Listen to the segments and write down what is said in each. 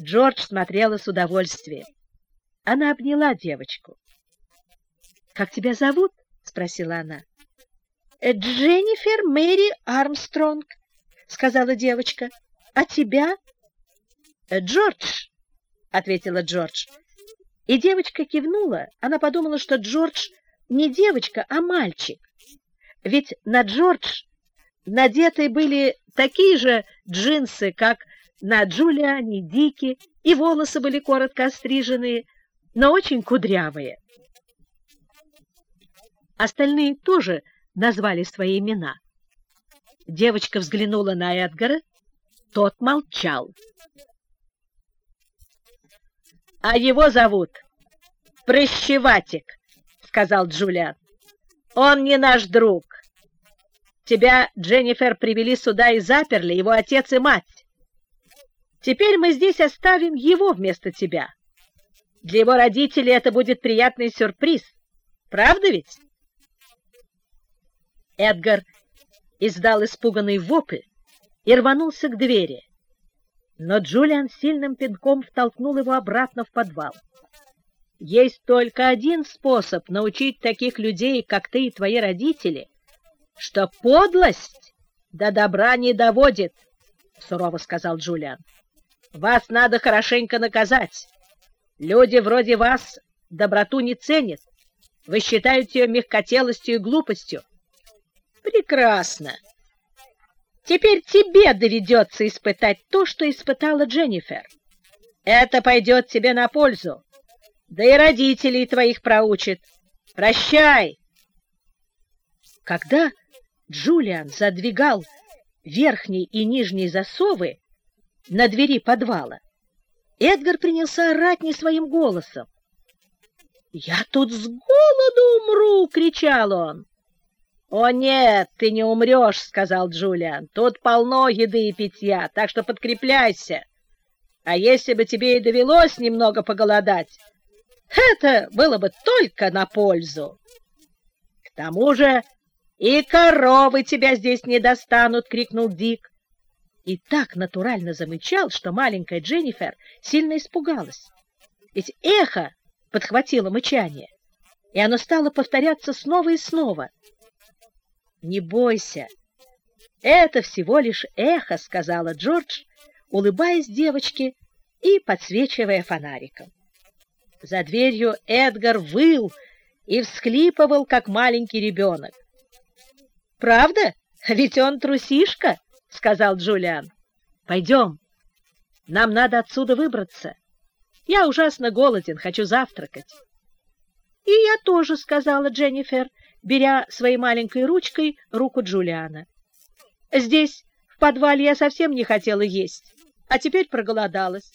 Джордж смотрела с удовольствием. Она обняла девочку. «Как тебя зовут?» — спросила она. «Дженнифер Мэри Армстронг», — сказала девочка. «А тебя?» «Джордж», — ответила Джордж. И девочка кивнула. Она подумала, что Джордж не девочка, а мальчик. Ведь на Джордж надеты были такие же джинсы, как на Джулиане, Дики, и волосы были коротко остриженные, но очень кудрявые. Остальные тоже назвали свои имена. Девочка взглянула на Эдгара, тот молчал. — А его зовут Прыщеватик, — сказал Джулиан. — Он не наш друг. Тебя, Дженнифер, привели сюда и заперли, его отец и мать. Теперь мы здесь оставим его вместо тебя. Для его родителей это будет приятный сюрприз. Правда ведь? Эдгар издал испуганный вопль и рванулся к двери. Но Джулиан сильным пинком втолкнул его обратно в подвал. Есть только один способ научить таких людей, как ты и твои родители, что подлость до добра не доводит, — сурово сказал Джулиан. Вас надо хорошенько наказать. Люди вроде вас доброту не ценят. Вы считаете ее мягкотелостью и глупостью. Прекрасно. Теперь тебе доведется испытать то, что испытала Дженнифер. Это пойдет тебе на пользу. Да и родителей твоих проучит. Прощай. Когда Джулиан задвигал верхние и нижние засовы на двери подвала, Эдгар принялся орать не своим голосом. «Я тут с голоду умру!» — кричал он. «О нет, ты не умрешь», — сказал Джулиан. «Тут полно еды и питья, так что подкрепляйся. А если бы тебе и довелось немного поголодать, это было бы только на пользу. К тому же и коровы тебя здесь не достанут», — крикнул Дик. И так натурально замычал, что маленькая Дженнифер сильно испугалась. Ведь эхо подхватило мычание, и оно стало повторяться снова и снова — «Не бойся, это всего лишь эхо», — сказала Джордж, улыбаясь девочке и подсвечивая фонариком. За дверью Эдгар выл и всхлипывал, как маленький ребенок. «Правда? Ведь он трусишка», — сказал Джулиан. «Пойдем, нам надо отсюда выбраться. Я ужасно голоден, хочу завтракать». «И я тоже», — сказала Дженнифер, беря своей маленькой ручкой руку Джулиана. «Здесь, в подвале, я совсем не хотела есть, а теперь проголодалась.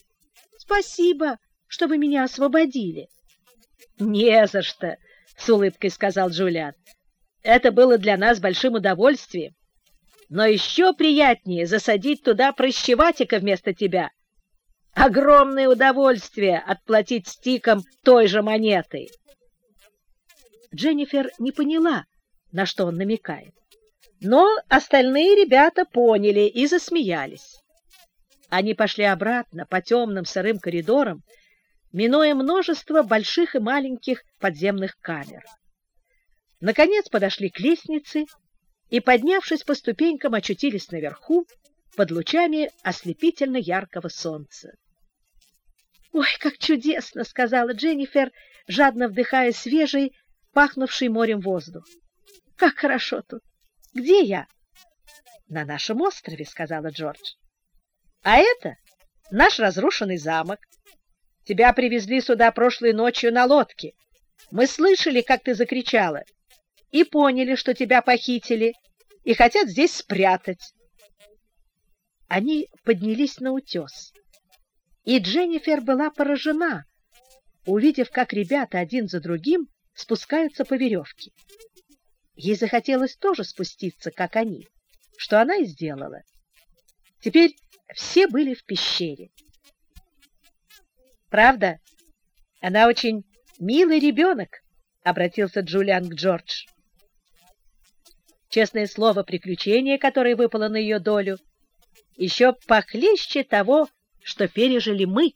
Спасибо, что вы меня освободили». «Не за что», — с улыбкой сказал Джулиан. «Это было для нас большим удовольствием. Но еще приятнее засадить туда прощеватика вместо тебя. Огромное удовольствие отплатить стиком той же монетой». Дженнифер не поняла, на что он намекает. Но остальные ребята поняли и засмеялись. Они пошли обратно по темным сырым коридорам, минуя множество больших и маленьких подземных камер. Наконец подошли к лестнице и, поднявшись по ступенькам, очутились наверху под лучами ослепительно яркого солнца. «Ой, как чудесно!» — сказала Дженнифер, жадно вдыхая свежий, пахнувший морем воздух. Как хорошо тут! Где я? На нашем острове, сказала Джордж. А это наш разрушенный замок. Тебя привезли сюда прошлой ночью на лодке. Мы слышали, как ты закричала, и поняли, что тебя похитили и хотят здесь спрятать. Они поднялись на утес, и Дженнифер была поражена, увидев, как ребята один за другим спускаются по веревке. Ей захотелось тоже спуститься, как они, что она и сделала. Теперь все были в пещере. «Правда, она очень милый ребенок», — обратился Джулиан к Джордж. Честное слово, приключение, которое выпало на ее долю, еще похлеще того, что пережили мы.